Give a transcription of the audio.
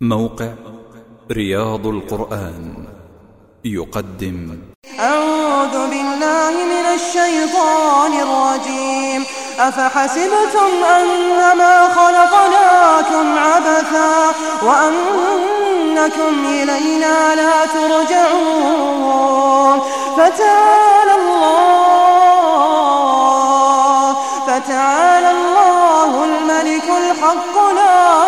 موقع رياض القرآن يقدم. أعوذ بالله من الشيطان الرجيم. أفحسبتم أنما خلقناكم عبثا وأنكم إلينا لا ترجعون. فتعالى الله فتعالى الله الملك الحق لا